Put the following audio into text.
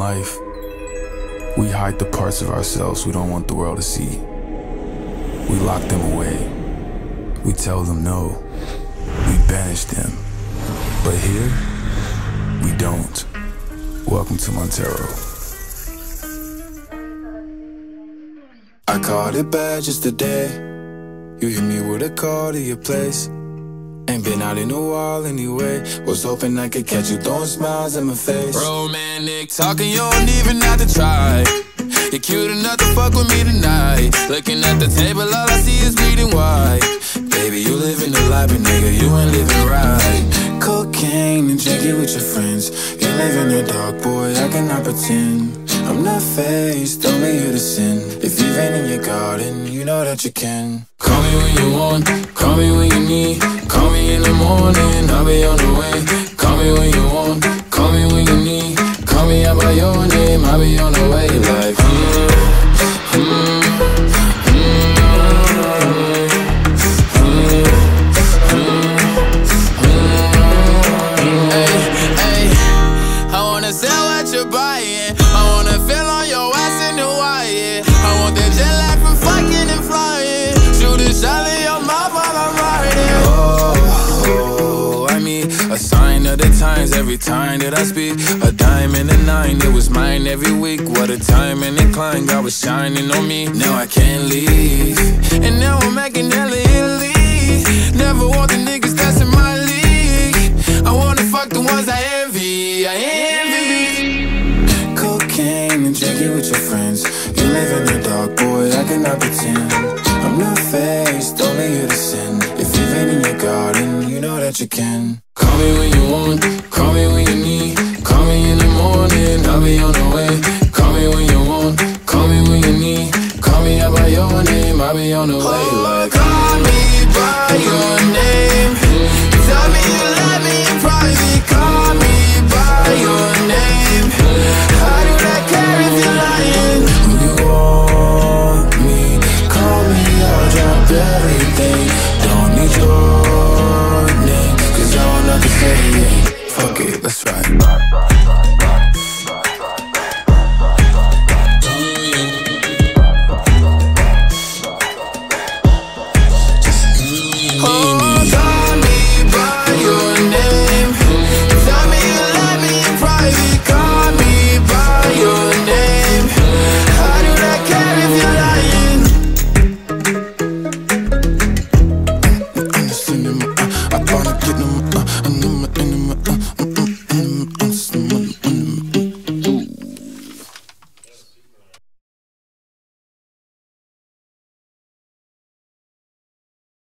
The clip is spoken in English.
life, we hide the parts of ourselves we don't want the world to see. We lock them away. We tell them no. We banish them. But here, we don't. Welcome to Montero. I caught it bad just today. You hit me with a call to your place. Ain't been out in a while anyway. Was hoping I could catch you throwing smiles in my face. Romantic talking, you don't even have to try. You're cute enough to fuck with me tonight. Looking at the table, all I see is bleeding white. Baby, you living the life, but nigga, you ain't living right. Cocaine and drinking with your friends. You live in the dark, boy, I cannot pretend. I'm not faced, only you to sin. If you've been in your garden, you know that you can. Call me when you want, call me when you need. Call me in the morning, I'll be on the way. Call me when you want, call me when you need. Call me out by your name, I'll be on the way. Like, mm, mm, wanna sell what you're buying. Times every time that I speak. A diamond and a nine, it was mine every week. What a time and incline, God was shining on me. Now I can't leave. And now I'm making hella Italy. Never want the niggas that's in my league. I wanna fuck the ones I envy. I envy. Cocaine and drinking with your friends. You live in the dark, boy, I cannot pretend. I'm not faced, only you to sin. If you've been in your garden, you know that you can. Call me when you I'll be on the way.